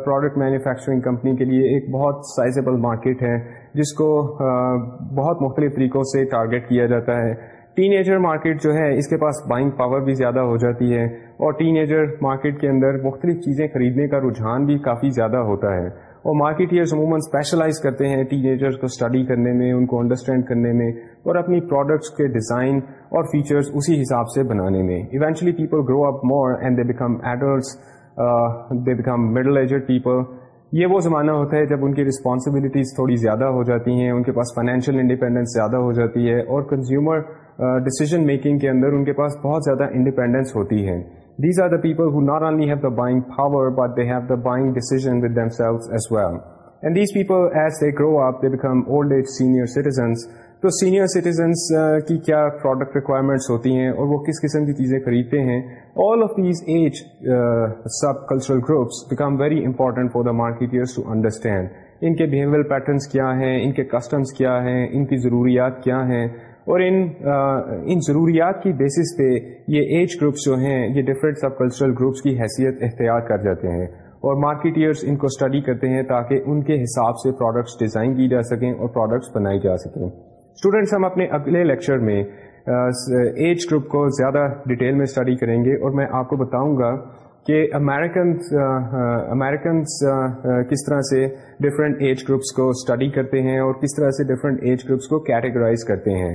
product manufacturing company کے لیے ایک بہت sizeable market ہے جس کو uh, بہت مختلف طریقوں سے ٹارگیٹ کیا جاتا ہے ٹین ایجر مارکیٹ جو ہے اس کے پاس بائنگ پاور بھی زیادہ ہو جاتی ہے اور ٹین ایجر مارکیٹ کے اندر مختلف چیزیں خریدنے کا رجحان بھی کافی زیادہ ہوتا ہے اور مارکیٹ یئر عموماً اسپیشلائز کرتے ہیں ٹین ایجرس کو اسٹڈی کرنے میں ان کو انڈرسٹینڈ کرنے میں اور اپنی پروڈکٹس کے ڈیزائن اور فیچرز اسی حساب سے بنانے میں eventually people grow up more and they become adults they become middle aged people یہ وہ زمانہ ہوتا ہے جب ان کی رسپانسبلٹیز تھوڑی زیادہ ہو جاتی ہیں ان کے پاس فائنینشیل انڈیپینڈنس زیادہ ہو جاتی ہے اور کنزیومر ڈسیزن میکنگ کے اندر ان کے پاس بہت زیادہ انڈیپینڈنس ہوتی ہے these are the people who not only have the buying power but they have the buying decision with themselves as well and these people as they grow up they become old age senior citizens تو senior citizens uh, کی کیا product requirements ہوتی ہیں اور وہ کس قسم کی چیزیں خریدتے ہیں all of these age sub cultural groups become very important for the marketers to understand ان کے بیہیویئر پیٹرنس کیا ہیں ان کے کسٹمس کیا ہیں ان کی ضروریات کیا ہیں اور ان uh, ان ضروریات کی بیسس پہ یہ ایج گروپس جو ہیں یہ ڈفرینٹ سب کلچرل گروپس کی حیثیت اختیار کر جاتے ہیں اور مارکیٹرس ان کو اسٹڈی کرتے ہیں تاکہ ان کے حساب سے پروڈکٹس ڈیزائن کی جا سکیں اور پروڈکٹس بنائی جا سکیں اسٹوڈینٹس ہم اپنے اگلے لیکچر میں ایج گروپ کو زیادہ ڈیٹیل میں اسٹڈی کریں گے اور میں آپ کو بتاؤں گا کہ امیرکنس امیرکنس کس طرح سے ڈفرینٹ ایج گروپس کو اسٹڈی کرتے ہیں اور کس طرح سے ڈفرینٹ ایج گروپس کو کیٹیگرائز کرتے ہیں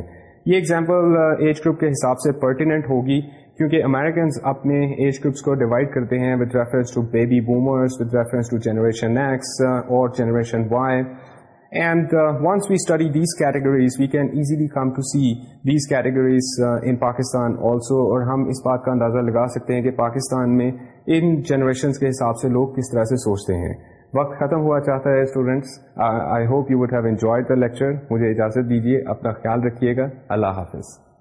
یہ ایگزامپل ایج گروپ کے حساب سے پرٹیننٹ ہوگی کیونکہ امیرکنس اپنے ایج گروپس کو ڈیوائڈ کرتے ہیں with reference to baby boomers with reference to generation X اور generation Y and once we study these categories we can easily come to see these categories in Pakistan also اور ہم اس بات کا اندازہ لگا سکتے ہیں کہ پاکستان میں ان جنریشنس کے حساب سے لوگ کس طرح سے سوچتے ہیں وقت ختم ہوا چاہتا ہے students I hope you would have enjoy the lecture مجھے اجازت دیجیے اپنا خیال رکھیے گا اللہ حافظ